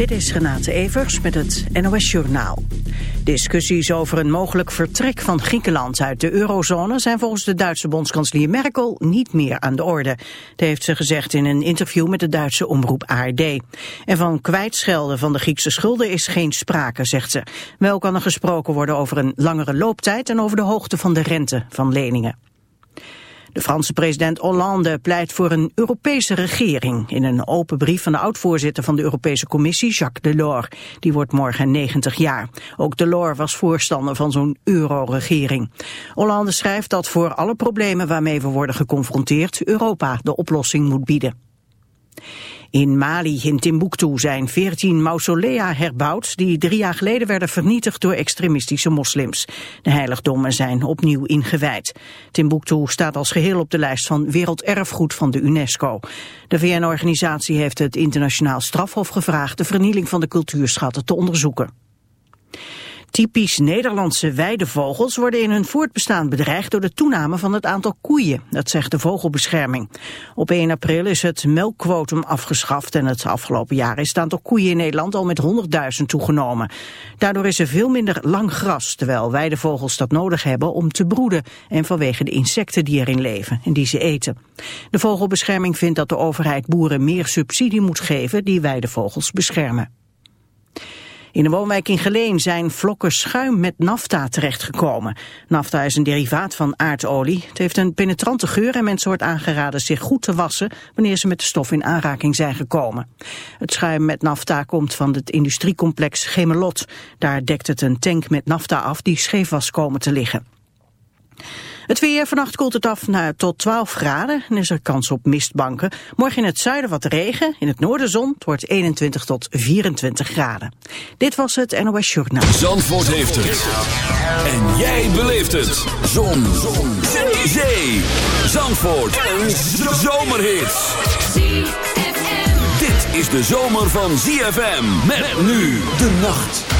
Dit is Renate Evers met het NOS Journaal. Discussies over een mogelijk vertrek van Griekenland uit de eurozone zijn volgens de Duitse bondskanselier Merkel niet meer aan de orde. Dat heeft ze gezegd in een interview met de Duitse omroep ARD. En van kwijtschelden van de Griekse schulden is geen sprake, zegt ze. Wel kan er gesproken worden over een langere looptijd en over de hoogte van de rente van leningen. De Franse president Hollande pleit voor een Europese regering. In een open brief van de oud-voorzitter van de Europese Commissie, Jacques Delors. Die wordt morgen 90 jaar. Ook Delors was voorstander van zo'n euro-regering. Hollande schrijft dat voor alle problemen waarmee we worden geconfronteerd... Europa de oplossing moet bieden. In Mali, in Timbuktu, zijn veertien mausolea herbouwd... die drie jaar geleden werden vernietigd door extremistische moslims. De heiligdommen zijn opnieuw ingewijd. Timbuktu staat als geheel op de lijst van werelderfgoed van de UNESCO. De VN-organisatie heeft het internationaal strafhof gevraagd... de vernieling van de cultuurschatten te onderzoeken. Typisch Nederlandse weidevogels worden in hun voortbestaan bedreigd door de toename van het aantal koeien, dat zegt de vogelbescherming. Op 1 april is het melkquotum afgeschaft en het afgelopen jaar is het aantal koeien in Nederland al met 100.000 toegenomen. Daardoor is er veel minder lang gras, terwijl weidevogels dat nodig hebben om te broeden en vanwege de insecten die erin leven en die ze eten. De vogelbescherming vindt dat de overheid boeren meer subsidie moet geven die weidevogels beschermen. In de woonwijk in Geleen zijn vlokken schuim met nafta terechtgekomen. Nafta is een derivaat van aardolie. Het heeft een penetrante geur en mensen wordt aangeraden zich goed te wassen wanneer ze met de stof in aanraking zijn gekomen. Het schuim met nafta komt van het industriecomplex Gemelot. Daar dekt het een tank met nafta af die scheef was komen te liggen. Het weer, vannacht koelt het af naar tot 12 graden en is er kans op mistbanken. Morgen in het zuiden wat regen, in het noorden zon. Het wordt 21 tot 24 graden. Dit was het NOS Journaal. Zandvoort heeft het. En jij beleeft het. Zon. zon. Zee. Zandvoort. Een zomerhit. Dit is de zomer van ZFM. Met nu de nacht.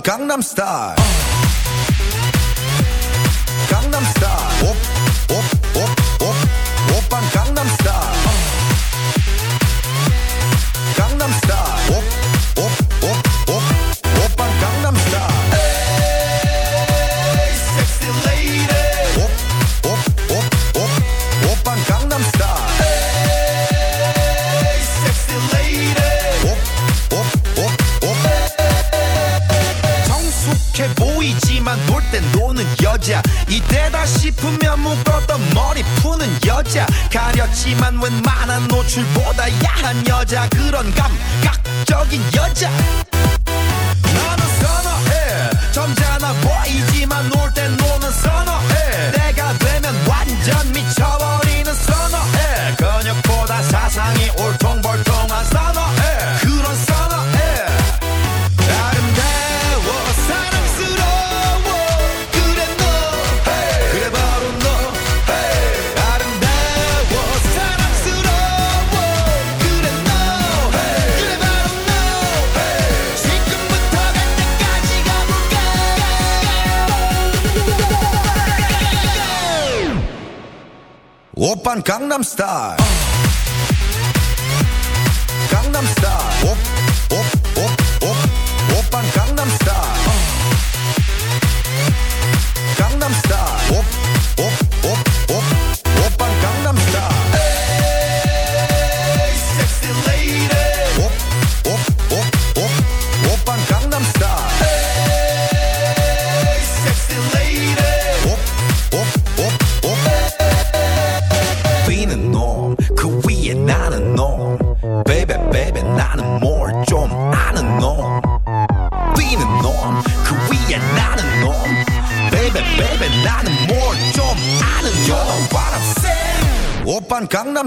Gangnam Style. 감각적인 여자 I'm star.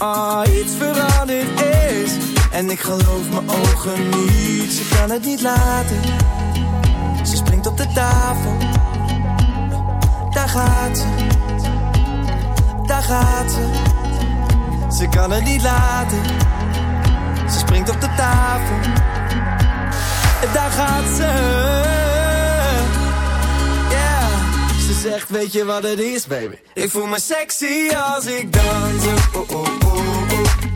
oh, iets veranderd is. En ik geloof mijn ogen niet. Ze kan het niet laten. Ze springt op de tafel. Daar gaat ze. Daar gaat ze. Ze kan het niet laten. Ze springt op de tafel. Daar gaat ze. Yeah. Ze zegt, weet je wat het is, baby? Ik voel me sexy als ik dans. Oh, oh, oh,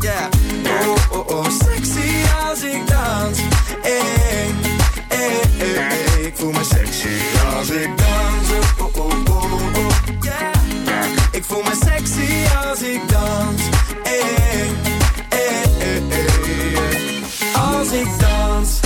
yeah. Oh, oh, oh, sexy als ik dans. Hey, hey, hey. Ik voel me sexy als ik dans. Oh, oh, oh, oh, yeah. Ik voel me sexy als ik dans. Hey, hey, hey, hey. Als ik dans,